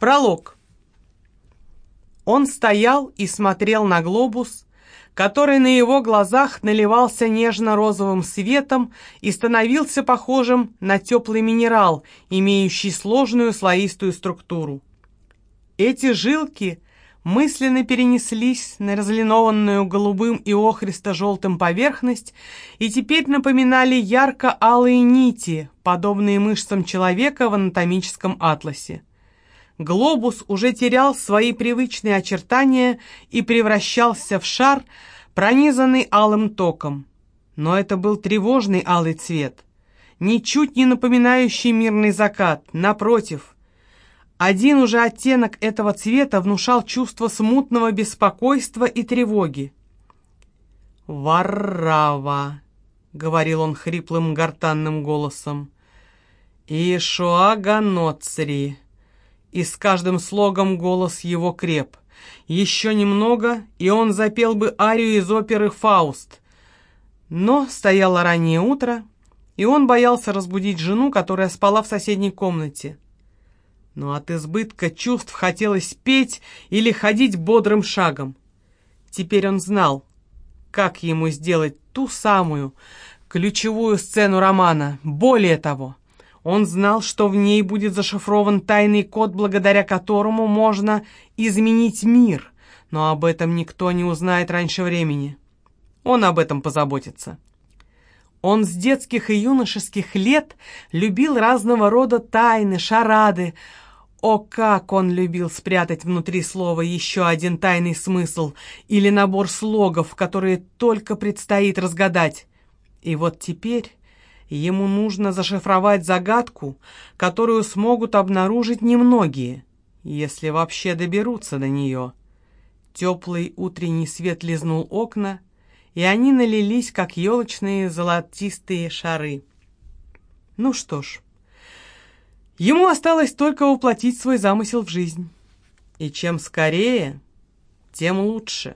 Пролог. Он стоял и смотрел на глобус, который на его глазах наливался нежно-розовым светом и становился похожим на теплый минерал, имеющий сложную слоистую структуру. Эти жилки мысленно перенеслись на разлинованную голубым и охристо-желтым поверхность и теперь напоминали ярко-алые нити, подобные мышцам человека в анатомическом атласе. Глобус уже терял свои привычные очертания и превращался в шар, пронизанный алым током. Но это был тревожный алый цвет, ничуть не напоминающий мирный закат, напротив. Один уже оттенок этого цвета внушал чувство смутного беспокойства и тревоги. «Варрава», — говорил он хриплым гортанным голосом, — «Ишуага Ноцри» и с каждым слогом голос его креп. Еще немного, и он запел бы арию из оперы «Фауст». Но стояло раннее утро, и он боялся разбудить жену, которая спала в соседней комнате. Но от избытка чувств хотелось петь или ходить бодрым шагом. Теперь он знал, как ему сделать ту самую ключевую сцену романа. Более того, он знал, что в ней будет зашифрован тайный код, благодаря которому можно изменить мир, но об этом никто не узнает раньше времени. Он об этом позаботится. Он с детских и юношеских лет любил разного рода тайны, шарады. О, как он любил спрятать внутри слова еще один тайный смысл или набор слогов, которые только предстоит разгадать. И вот теперь Ему нужно зашифровать загадку, которую смогут обнаружить немногие, если вообще доберутся до нее. Теплый утренний свет лизнул окна, и они налились, как елочные золотистые шары. Ну что ж, ему осталось только воплотить свой замысел в жизнь. И чем скорее, тем лучше.